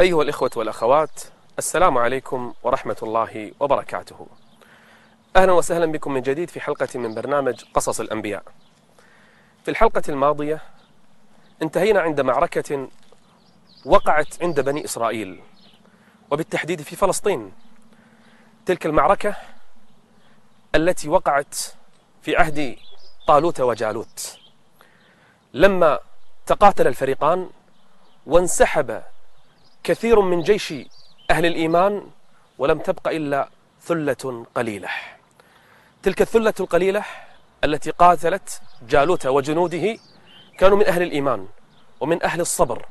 أيها الإخوة والأخوات السلام عليكم ورحمة الله وبركاته. أهلا وسهلا بكم من جديد في حلقة من برنامج قصص الأنبياء. في الحلقة الماضية انتهينا عند معركة وقعت عند بني إسرائيل وبالتحديد في فلسطين. تلك المعركة التي وقعت في عهد طالوت وجالوت. لما تقاتل الفريقان وانسحب كثير من جيش أهل الإيمان ولم تبق إلا ثلة قليلة. تلك الثلة القليلة التي قاتلت جالوت وجنوده كانوا من أهل الإيمان ومن أهل الصبر.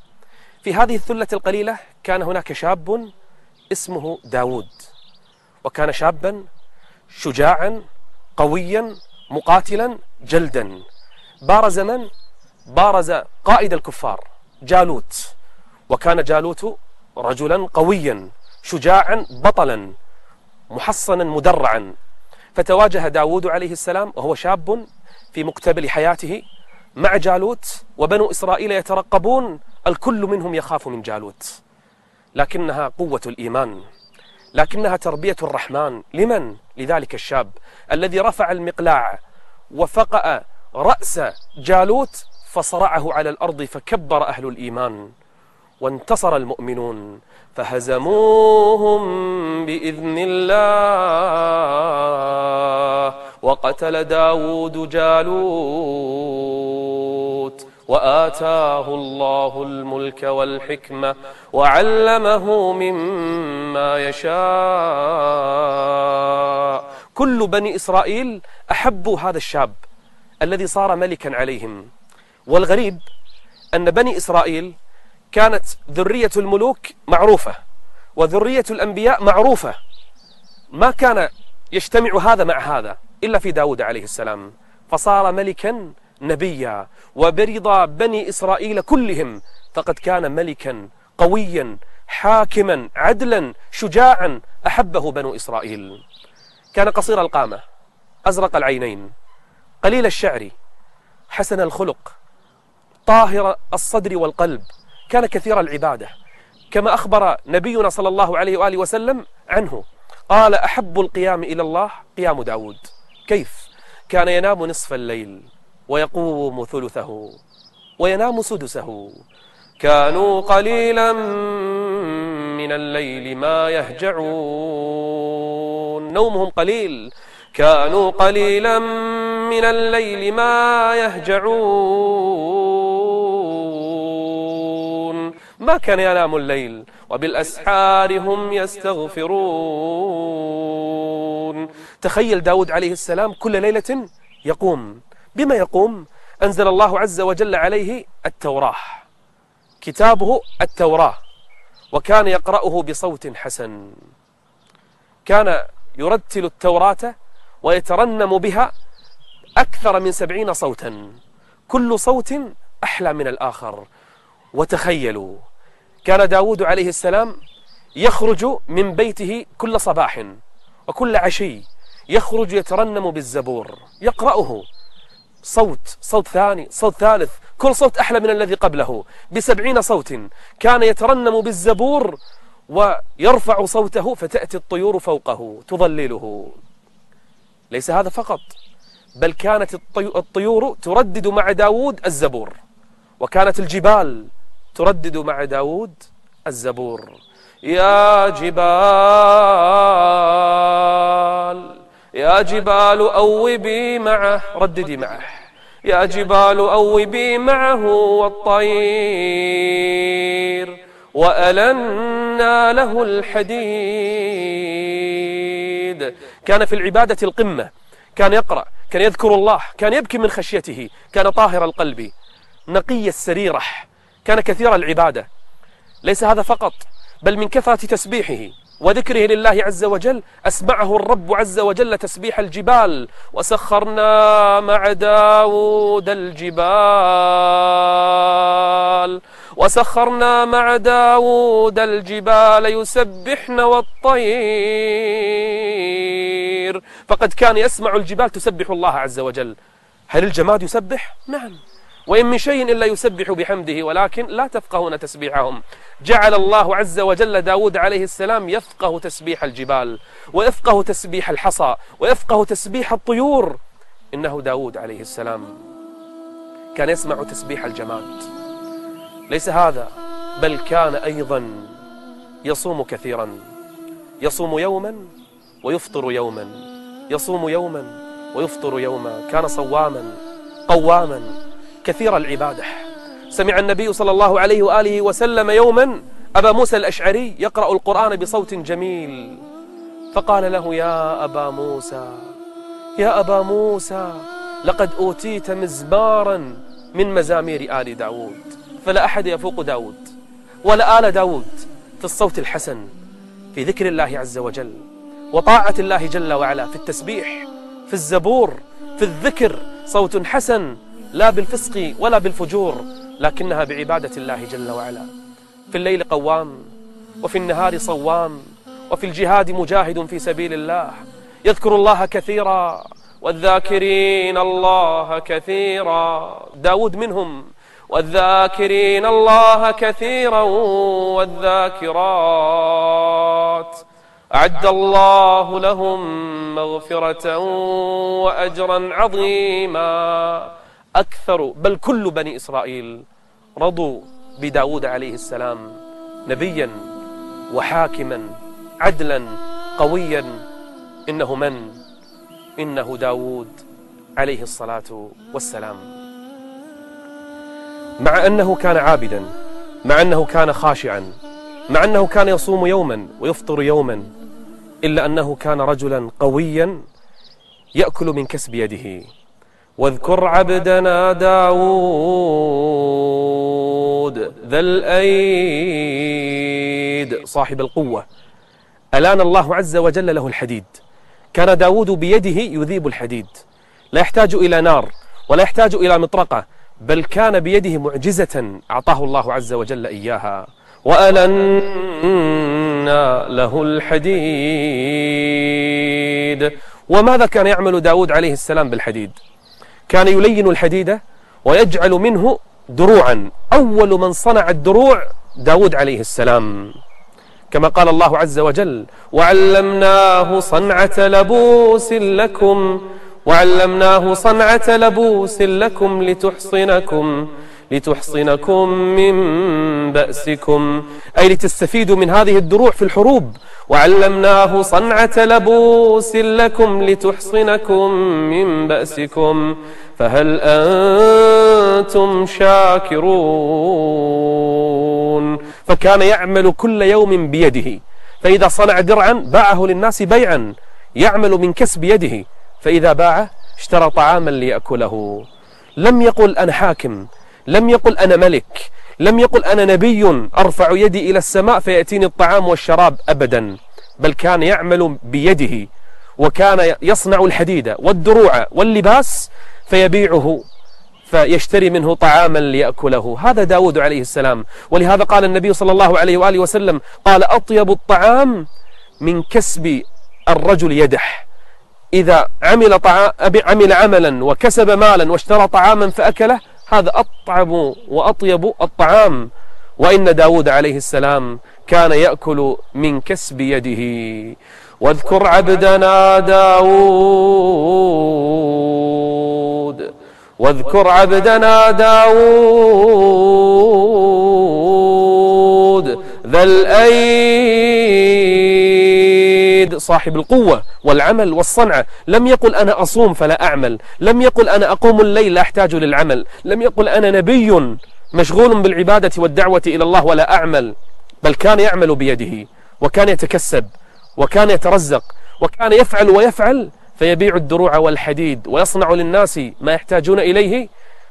في هذه الثلة القليلة كان هناك شاب اسمه داود وكان شابا شجاعا قويا مقاتلا جلدا. بارز من؟ بارز قائد الكفار جالوت. وكان جالوت رجلا قويا شجاعا بطلا محصنا مدرعا. فتواجه داود عليه السلام وهو شاب في مقتبل حياته مع جالوت وبنو إسرائيل يترقبون الكل منهم يخاف من جالوت. لكنها قوة الإيمان لكنها تربية الرحمن. لمن؟ لذلك الشاب الذي رفع المقلاع وفقأ رأس جالوت فصرعه على الأرض فكبر أهل الإيمان. وانتصر المؤمنون فهزموهم بإذن الله. وقتل داود جالوت وآتاه الله الملك والحكمة وعلمه مما يشاء. كل بني إسرائيل أحبوا هذا الشاب الذي صار ملكا عليهم. والغريب أن بني إسرائيل كانت ذرية الملوك معروفة وذرية الأنبياء معروفة. ما كان يجتمع هذا مع هذا إلا في داود عليه السلام. فصار ملكا نبيا وبرضا بني إسرائيل كلهم. فقد كان ملكا قويا حاكما عدلا شجاعا أحبه بنو إسرائيل. كان قصير القامة أزرق العينين قليل الشعر حسن الخلق طاهر الصدر والقلب. كان كثير العبادة كما أخبر نبينا صلى الله عليه وآله وسلم عنه. قال أحب القيام إلى الله قيام داود. كيف؟ كان ينام نصف الليل ويقوم ثلثه وينام سدسه. كانوا قليلا من الليل ما يهجعون. نومهم قليل. كانوا قليلا من الليل ما يهجعون. ما كان ينام الليل وبالأسحار هم يستغفرون. تخيل داود عليه السلام كل ليلة يقوم. بما يقوم؟ أنزل الله عز وجل عليه التوراة. كتابه التوراة. وكان يقرأه بصوت حسن. كان يرتل التوراة ويترنم بها أكثر من سبعين صوتا. كل صوت أحلى من الآخر. وتخيلوا كان داود عليه السلام يخرج من بيته كل صباح وكل عشي يخرج يترنم بالزبور يقرأه. صوت صوت ثاني صوت ثالث كل صوت أحلى من الذي قبله. بسبعين صوت كان يترنم بالزبور ويرفع صوته فتأتي الطيور فوقه تظلله. ليس هذا فقط بل كانت الطيور تردد مع داود الزبور وكانت الجبال تردد مع داود الزبور. يا جبال يا جبال أوبي معه رددي معه. يا جبال أوبي معه والطير وألنا له الحديد. كان في العبادة القمة كان يقرأ كان يذكر الله كان يبكي من خشيته كان طاهر القلب. نقي السريرة. كان كثير العبادة. ليس هذا فقط بل من كثرة تسبيحه وذكره لله عز وجل أسمعه الرب عز وجل تسبيح الجبال وسخرنا مع داود الجبال وسخرنا مع داود الجبال يسبحن والطير. فقد كان يسمع الجبال تسبح الله عز وجل. هل الجماد يسبح؟ نعم. وإن من شيء إلا يسبح بحمده ولكن لا تفقهون تسبيحهم. جعل الله عز وجل داود عليه السلام يفقه تسبيح الجبال ويفقه تسبيح الحصى ويفقه تسبيح الطيور. إنه داود عليه السلام كان يسمع تسبيح الجماد. ليس هذا بل كان أيضا يصوم كثيرا. يصوم يوما ويفطر يوما. يصوم يوما ويفطر يوما. كان صواما قواما. كثير العبادة. سمع النبي صلى الله عليه وآله وسلم يوما أبا موسى الأشعري يقرأ القرآن بصوت جميل. فقال له يا أبا موسى يا أبا موسى لقد أوتيت مزمارا من مزامير آل داود فلا أحد يفوق داود ولا آل داود في الصوت الحسن في ذكر الله عز وجل وطاعة الله جل وعلا في التسبيح في الزبور في الذكر صوت حسن لا بالفسق ولا بالفجور لكنها بعبادة الله جل وعلا. في الليل قوام وفي النهار صوام وفي الجهاد مجاهد في سبيل الله. يذكر الله كثيرا والذاكرين الله كثيرا. داود منهم والذاكرين الله كثيرا والذاكرات. أعد الله لهم مغفرة وأجرا عظيما. أكثر بل كل بني إسرائيل رضوا بداود عليه السلام نبيا وحاكما عدلا قويا. إنه من؟ إنه داود عليه الصلاة والسلام. مع أنه كان عابدا مع أنه كان خاشعا مع أنه كان يصوم يوما ويفطر يوما إلا أنه كان رجلا قويا يأكل من كسب يده. واذكر عبدنا داود ذا الأيد صاحب القوة. ألان الله عز وجل له الحديد. كان داود بيده يذيب الحديد. لا يحتاج إلى نار ولا يحتاج إلى مطرقة بل كان بيده معجزة أعطاه الله عز وجل إياها. وألنا له الحديد. وماذا كان يعمل داود عليه السلام بالحديد؟ كان يلين الحديد ويجعل منه دروعا. أول من صنع الدروع داود عليه السلام. كما قال الله عز وجل وعلمناه صنعة لبوس لكم وعلمناه صنعة لبوس لكم لتحصنكم لتحصنكم من بأسكم أي لتستفيدوا من هذه الدروع في الحروب. وعلمناه صنعة لبوس لكم لتحصنكم من بأسكم. فهل أنتم شاكرون؟ فكان يعمل كل يوم بيده. فإذا صنع درعا باعه للناس بيعا يعمل من كسب يده. فإذا باعه اشترى طعاما ليأكله. لم يقل أنا حاكم. لم يقل أنا ملك لم يقل أنا نبي أرفع يدي إلى السماء فيأتيني الطعام والشراب أبدا بل كان يعمل بيده وكان يصنع الحديد والدروع واللباس فيبيعه فيشتري منه طعاما ليأكله. هذا داود عليه السلام. ولهذا قال النبي صلى الله عليه وآله وسلم قال أطيب الطعام من كسب الرجل يدح إذا عمل, طعام عمل عملا وكسب مالا واشترى طعاما فأكله هذا أطعم وأطيب الطعام. وإن داود عليه السلام كان يأكل من كسب يده. واذكر عبدنا داود. واذكر عبدنا داود. ذا الأيد. صاحب القوة والعمل والصنعة. لم يقل أنا أصوم فلا أعمل. لم يقل أنا أقوم الليل لا أحتاج للعمل. لم يقل أنا نبي مشغول بالعبادة والدعوة إلى الله ولا أعمل. بل كان يعمل بيده وكان يتكسب وكان يترزق وكان يفعل ويفعل فيبيع الدروع والحديد ويصنع للناس ما يحتاجون إليه.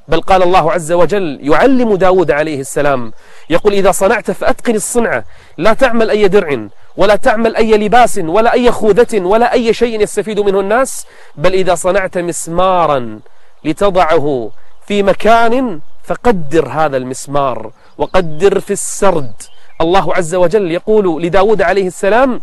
بل قال الله عز وجل يعلم داود عليه السلام يقول إذا صنعت فأتقن الصنعة لا تعمل أي درع ولا تعمل أي لباس ولا أي خوذة ولا أي شيء يستفيد منه الناس بل إذا صنعت مسمارا لتضعه في مكان فقدر هذا المسمار وقدر في السرد. الله عز وجل يقول لداود عليه السلام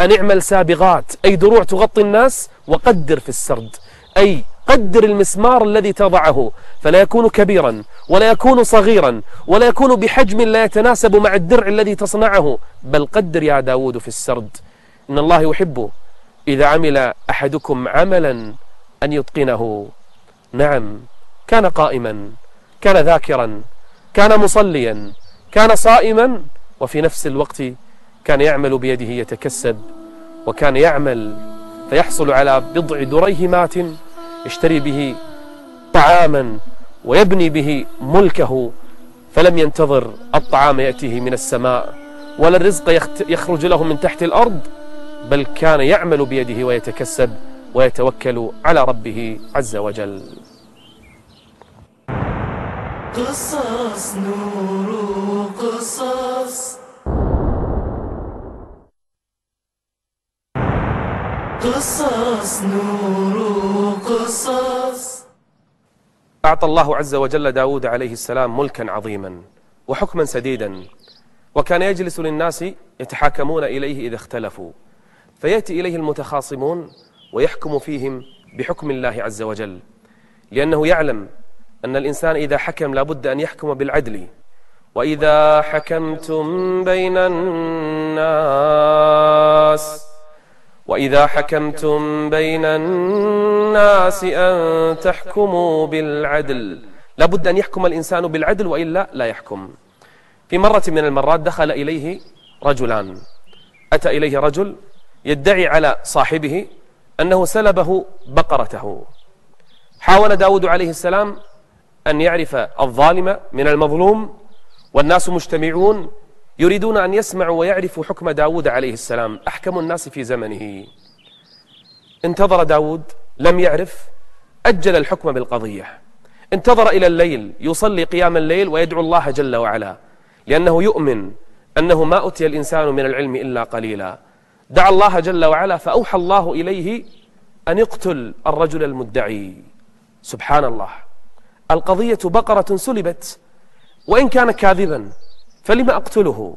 أن اعمل سابغات أي دروع تغطي الناس وقدر في السرد. أي قدر المسمار الذي تضعه فلا يكون كبيرا ولا يكون صغيرا ولا يكون بحجم لا يتناسب مع الدرع الذي تصنعه بل قدر يا داود في السرد. إن الله يحب إذا عمل أحدكم عملا أن يتقنه. نعم كان قائما كان ذاكرا كان مصليا كان صائما وفي نفس الوقت كان يعمل بيده يتكسب وكان يعمل فيحصل على بضع دريهمات يشتري به طعاما ويبني به ملكه فلم ينتظر الطعام يأتيه من السماء ولا الرزق يخرج له من تحت الأرض بل كان يعمل بيده ويتكسب ويتوكل على ربه عز وجل. قصص نور قصص قصص نور قصص أعطى الله عز وجل داود عليه السلام ملكا عظيما وحكما سديدا وكان يجلس للناس يتحاكمون إليه إذا اختلفوا فيأتي إليه المتخاصمون ويحكم فيهم بحكم الله عز وجل لأنه يعلم أن الإنسان إذا حكم لابد أن يحكم بالعدل وإذا حكمتم بين الناس وإذا حكمتم بين الناس أن تحكموا بالعدل لابد أن يحكم الإنسان بالعدل وإلا لا يحكم. في مرة من المرات دخل إليه رجلان. أتى إليه رجل يدعي على صاحبه أنه سلبه بقرته. حاول داود عليه السلام أن يعرف الظالم من المظلوم والناس مجتمعون يريدون أن يسمعوا ويعرفوا حكم داود عليه السلام. أحكم الناس في زمنه. انتظر داود لم يعرف أجل الحكم بالقضية. انتظر إلى الليل يصلي قيام الليل ويدعو الله جل وعلا لأنه يؤمن أنه ما أتي الإنسان من العلم إلا قليلا. دعا الله جل وعلا فأوحى الله إليه أن يقتل الرجل المدعي. سبحان الله. القضية بقرة سلبت وإن كان كاذبا فلم أقتله؟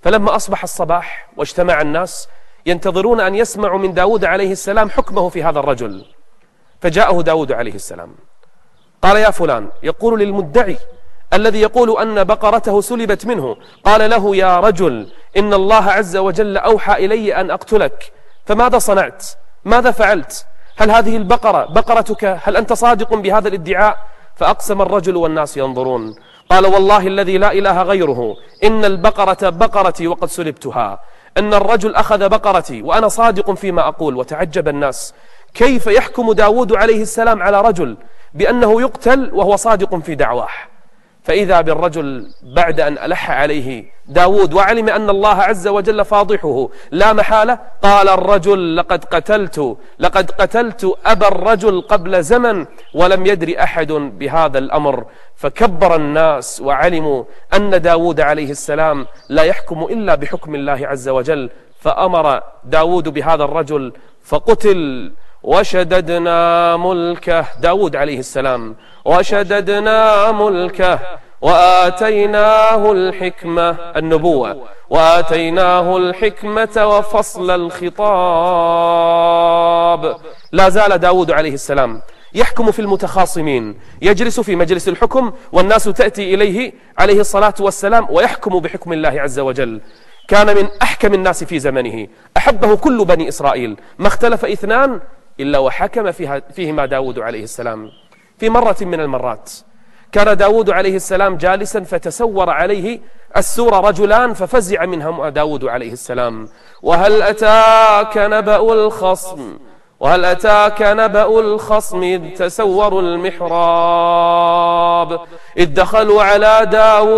فلما أصبح الصباح واجتمع الناس ينتظرون أن يسمعوا من داود عليه السلام حكمه في هذا الرجل. فجاءه داود عليه السلام. قال يا فلان يقول للمدعي الذي يقول أن بقرته سلبت منه قال له يا رجل إن الله عز وجل أوحى إلي أن أقتلك. فماذا صنعت؟ ماذا فعلت؟ هل هذه البقرة بقرتك هل أنت صادق بهذا الادعاء؟ فأقسم الرجل والناس ينظرون. قال والله الذي لا إله غيره إن البقرة بقرتي وقد سلبتها أن الرجل أخذ بقرتي وأنا صادق فيما أقول وتعجب الناس. كيف يحكم داود عليه السلام على رجل بأنه يقتل وهو صادق في دعواه؟ فإذا بالرجل بعد أن ألح عليه داود وعلم أن الله عز وجل فاضحه لا محالة. قال الرجل لقد قتلت لقد قتلت أبا الرجل قبل زمن ولم يدري أحد بهذا الأمر. فكبر الناس وعلموا أن داود عليه السلام لا يحكم إلا بحكم الله عز وجل. فأمر داود بهذا الرجل فقتل وشددنا ملكه داود عليه السلام. وشددنا ملكه وآتيناه الحكمة النبوة. وآتيناه الحكمة وفصل الخطاب. لا زال داود عليه السلام يحكم في المتخاصمين يجلس في مجلس الحكم والناس تأتي إليه عليه الصلاة والسلام ويحكم بحكم الله عز وجل. كان من أحكم الناس في زمنه. أحبه كل بني إسرائيل. ما اختلف إثنان إلا وحكم فيها فيهما داود عليه السلام. في مرة من المرات كان داود عليه السلام جالسا فتسور عليه السور رجلان ففزع منهم داود عليه السلام. وهل أتاك نبأ الخصم؟ وهل أتاك نبأ الخصم إذ تسوروا المحراب؟ إذ دخلوا على داود.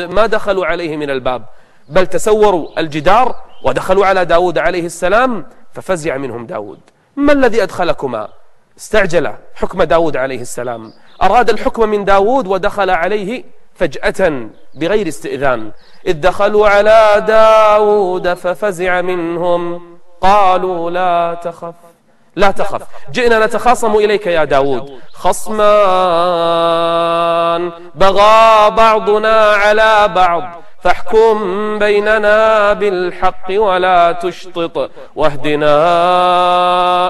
ما دخلوا عليه من الباب؟ بل تسوروا الجدار ودخلوا على داود عليه السلام. ففزع منهم داود. ما الذي أدخلكما؟ استعجل حكم داود عليه السلام. أراد الحكم من داود ودخل عليه فجأة بغير استئذان. إذ دخلوا على داود ففزع منهم. قالوا لا تخف لا تخف. جئنا نتخاصم إليك يا داود. خصمان بغى بعضنا على بعض. فاحكم بيننا بالحق ولا تشطط واهدنا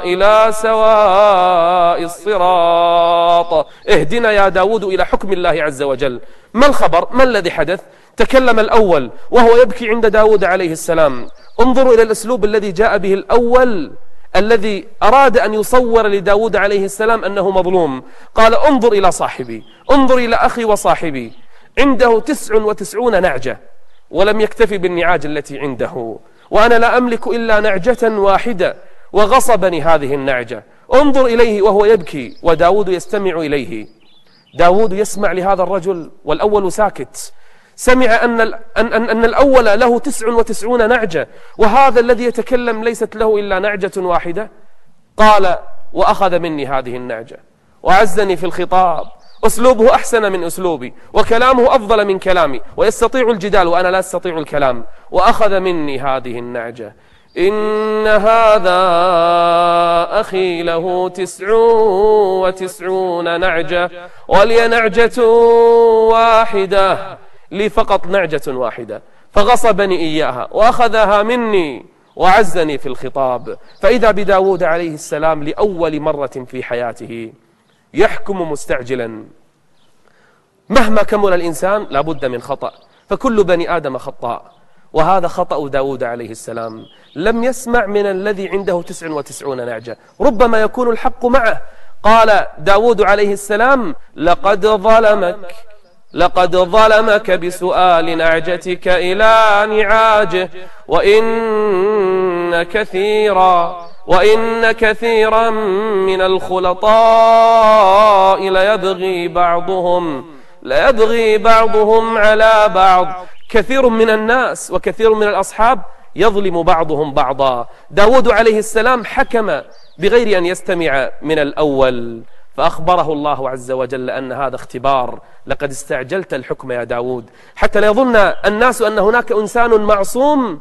إلى سواء الصراط. اهدنا يا داود إلى حكم الله عز وجل. ما الخبر؟ ما الذي حدث؟ تكلم الأول وهو يبكي عند داود عليه السلام. انظروا إلى الأسلوب الذي جاء به الأول الذي أراد أن يصور لداود عليه السلام أنه مظلوم. قال انظر إلى صاحبي انظر إلى أخي وصاحبي. عنده تسع وتسعون نعجة ولم يكتفي بالنعاج التي عنده. وأنا لا أملك إلا نعجة واحدة وغصبني هذه النعجة. انظر إليه وهو يبكي وداود يستمع إليه. داود يسمع لهذا الرجل والأول ساكت. سمع أن, أن, أن, أن الأول له تسع وتسعون نعجة وهذا الذي يتكلم ليست له إلا نعجة واحدة. قال وأخذ مني هذه النعجة. وعزني في الخطاب. أسلوبه أحسن من أسلوبي وكلامه أفضل من كلامي ويستطيع الجدال وأنا لا أستطيع الكلام وأخذ مني هذه النعجة. إن هذا أخي له تسع وتسعون نعجة ولي نعجة واحدة لي فقط نعجة واحدة فغصبني إياها وأخذها مني وعزني في الخطاب. فإذا بداود عليه السلام لأول مرة في حياته يحكم مستعجلا. مهما كمل الإنسان لابد من خطأ فكل بني آدم خطاء. وهذا خطأ داود عليه السلام. لم يسمع من الذي عنده تسع وتسعون نعجة. ربما يكون الحق معه. قال داود عليه السلام لقد ظلمك لقد ظلمك بسؤال نعجتك إلى نعاجه وإن كثيرا وإن كثيرا من الخلطاء ليبغي بعضهم ليبغي بعضهم على بعض. كثير من الناس وكثير من الأصحاب يظلم بعضهم بعضا. داود عليه السلام حكم بغير أن يستمع من الأول. فأخبره الله عز وجل أن هذا اختبار. لقد استعجلت الحكم يا داود حتى لا يظن الناس أن هناك إنسان معصوم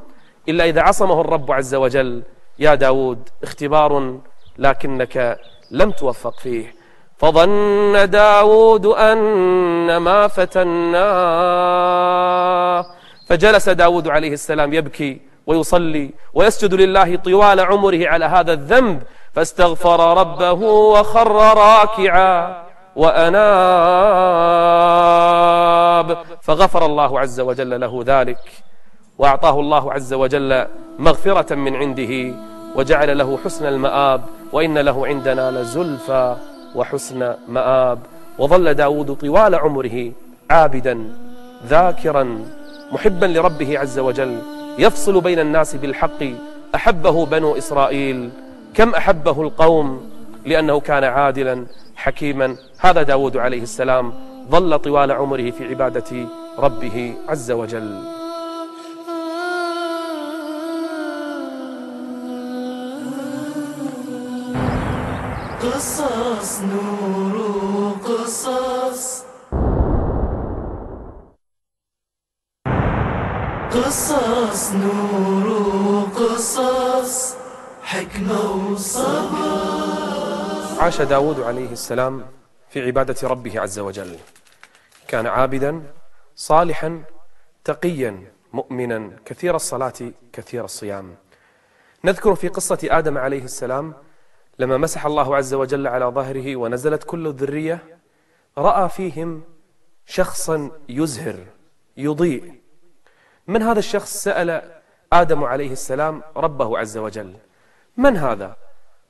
إلا إذا عصمه الرب عز وجل. يا داود اختبار لكنك لم توفق فيه. فظن داود أن ما فتناه فجلس داود عليه السلام يبكي ويصلي ويسجد لله طوال عمره على هذا الذنب. فاستغفر ربه وخر راكعا وأناب. فغفر الله عز وجل له ذلك. وأعطاه الله عز وجل مغفرة من عنده وجعل له حسن المآب وإن له عندنا لزلفى وحسن مآب. وظل داود طوال عمره عابدا ذاكرا محبا لربه عز وجل. يفصل بين الناس بالحق أحبه بنو إسرائيل. كم أحبه القوم لأنه كان عادلا حكيما. هذا داود عليه السلام. ظل طوال عمره في عبادة ربه عز وجل. قصص نور قصص قصص نور قصص حكمة وصبر. عاش داود عليه السلام في عبادة ربه عز وجل. كان عابدا صالحا تقيا مؤمنا كثير الصلاة كثير الصيام. نذكر في قصة آدم عليه السلام لما مسح الله عز وجل على ظهره ونزلت كل الذرية رأى فيهم شخصا يزهر يضيء. من هذا الشخص؟ سأل آدم عليه السلام ربه عز وجل. من هذا؟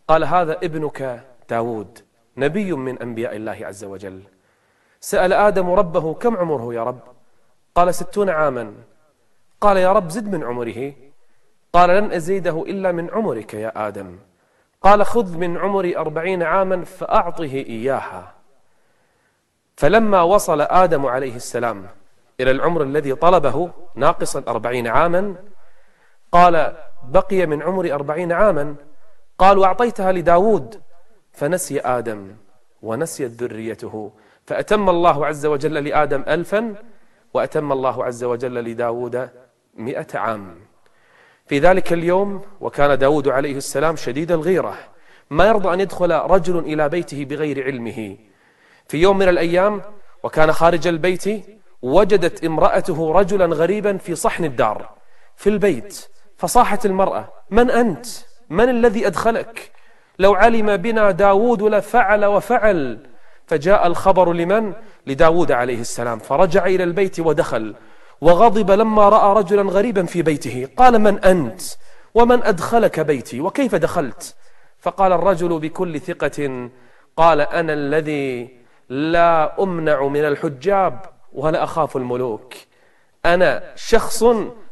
قال هذا ابنك داود نبي من أنبياء الله عز وجل. سأل آدم ربه كم عمره يا رب؟ قال ستون عاما. قال يا رب زد من عمره. قال لن أزيده إلا من عمرك يا آدم. قال خذ من عمري أربعين عاما فأعطه إياها. فلما وصل آدم عليه السلام إلى العمر الذي طلبه ناقصا أربعين عاما قال بقي من عمري أربعين عاما؟ قال وأعطيتها لداود. فنسي آدم ونسيت ذريته. فأتم الله عز وجل لآدم ألفا وأتم الله عز وجل لداود مئة عام. في ذلك اليوم وكان داود عليه السلام شديد الغيرة ما يرضى أن يدخل رجل إلى بيته بغير علمه في يوم من الأيام وكان خارج البيت وجدت امرأته رجلا غريبا في صحن الدار في البيت فصاحت المرأة من أنت؟ من الذي أدخلك؟ لو علم بنا داود لفعل وفعل فجاء الخبر لمن؟ لداود عليه السلام فرجع إلى البيت ودخل وغضب لما رأى رجلا غريبا في بيته. قال من أنت؟ ومن أدخلك بيتي؟ وكيف دخلت؟ فقال الرجل بكل ثقة قال أنا الذي لا أمنع من الحجاب ولا أخاف الملوك. أنا شخص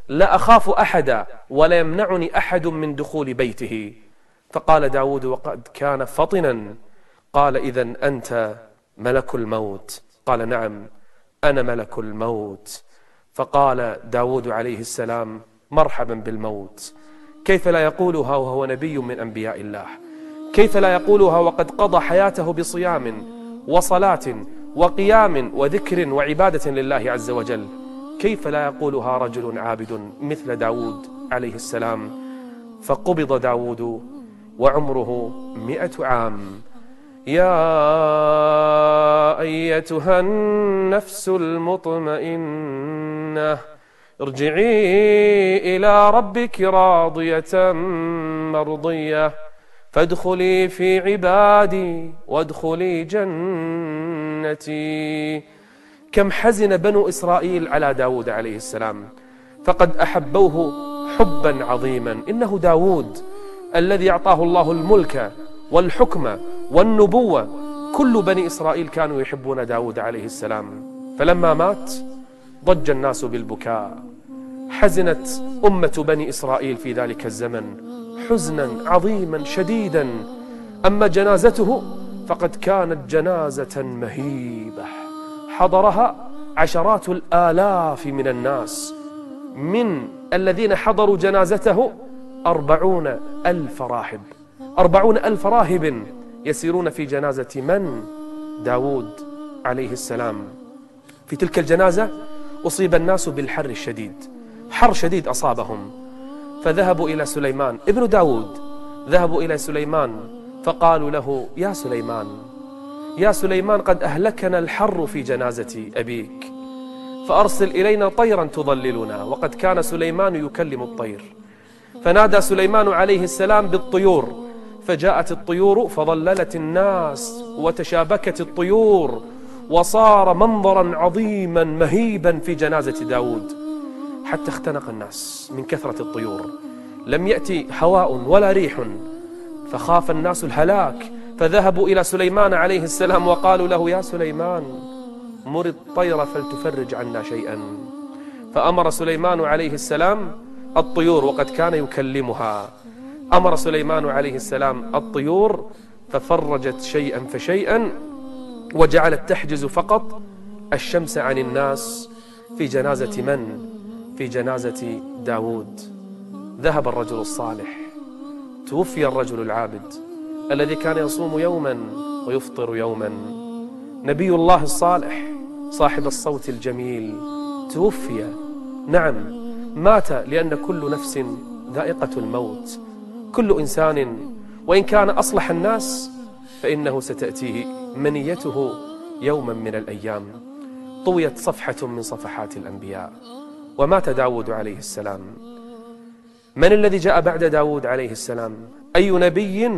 لا أخاف أحدا ولا يمنعني أحد من دخول بيته. فقال داود وقد كان فطنا. قال إذا أنت ملك الموت. قال نعم أنا ملك الموت. فقال داود عليه السلام مرحبا بالموت. كيف لا يقولها وهو نبي من أنبياء الله؟ كيف لا يقولها وقد قضى حياته بصيام وصلاة وقيام وذكر وعبادة لله عز وجل؟ كيف لا يقولها رجل عابد مثل داود عليه السلام؟ فقبض داود وعمره مئة عام. يا أيتها النفس المطمئنة ارجعي إلى ربك راضية مرضية. فادخلي في عبادي وادخلي جنتي. كم حزن بنو إسرائيل على داود عليه السلام. فقد أحبوه حبا عظيما. إنه داود الذي أعطاه الله الملك والحكم والنبوة. كل بني إسرائيل كانوا يحبون داود عليه السلام. فلما مات ضج الناس بالبكاء. حزنت أمة بني إسرائيل في ذلك الزمن حزنا عظيما شديدا. أما جنازته فقد كانت جنازة مهيبة. حضرها عشرات الآلاف من الناس. من الذين حضروا جنازته أربعون ألف راهب أربعون ألف راهب يسيرون في جنازة من؟ داود عليه السلام. في تلك الجنازة أصيب الناس بالحر الشديد. حر شديد أصابهم. فذهبوا إلى سليمان. ابن داود. ذهبوا إلى سليمان. فقالوا له يا سليمان يا سليمان قد أهلكنا الحر في جنازة أبيك. فأرسل إلينا طيرا تظللنا وقد كان سليمان يكلم الطير. فنادى سليمان عليه السلام بالطيور. فجاءت الطيور فظللت الناس وتشابكت الطيور. وصار منظرا عظيما مهيبا في جنازة داود. حتى اختنق الناس من كثرة الطيور. لم يأتي هواء ولا ريح. فخاف الناس الهلاك فذهبوا إلى سليمان عليه السلام وقالوا له يا سليمان مر الطير فلتفرج عنا شيئا. فأمر سليمان عليه السلام الطيور وقد كان يكلمها. أمر سليمان عليه السلام الطيور ففرجت شيئا فشيئا. وجعلت تحجز فقط الشمس عن الناس في جنازة من؟ في جنازة داود ذهب الرجل الصالح. توفي الرجل العابد الذي كان يصوم يوما ويفطر يوما. نبي الله الصالح صاحب الصوت الجميل توفي. نعم مات لأن كل نفس ذائقة الموت. كل إنسان وإن كان أصلح الناس فإنه ستأتيه. منيته يوما من الأيام. طويت صفحة من صفحات الأنبياء. ومات داود عليه السلام. من الذي جاء بعد داود عليه السلام؟ أي نبي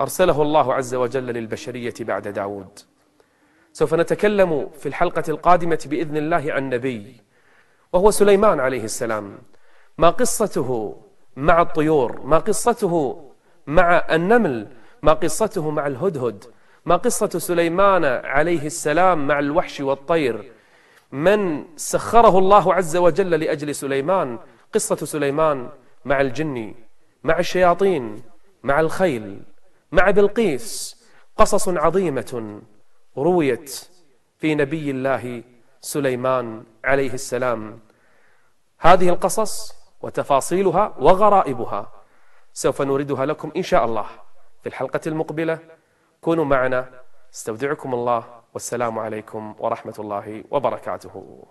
أرسله الله عز وجل للبشرية بعد داود. سوف نتكلم في الحلقة القادمة بإذن الله عن نبي وهو سليمان عليه السلام. ما قصته مع الطيور ما قصته مع النمل ما قصته مع الهدهد ما قصة سليمان عليه السلام مع الوحش والطير؟ من سخره الله عز وجل لأجل سليمان؟ قصة سليمان مع الجن مع الشياطين مع الخيل مع بلقيس. قصص عظيمة رويت في نبي الله سليمان عليه السلام. هذه القصص وتفاصيلها وغرائبها سوف نوردها لكم إن شاء الله في الحلقة المقبلة. كونوا معنا. استودعكم الله. والسلام عليكم ورحمة الله وبركاته.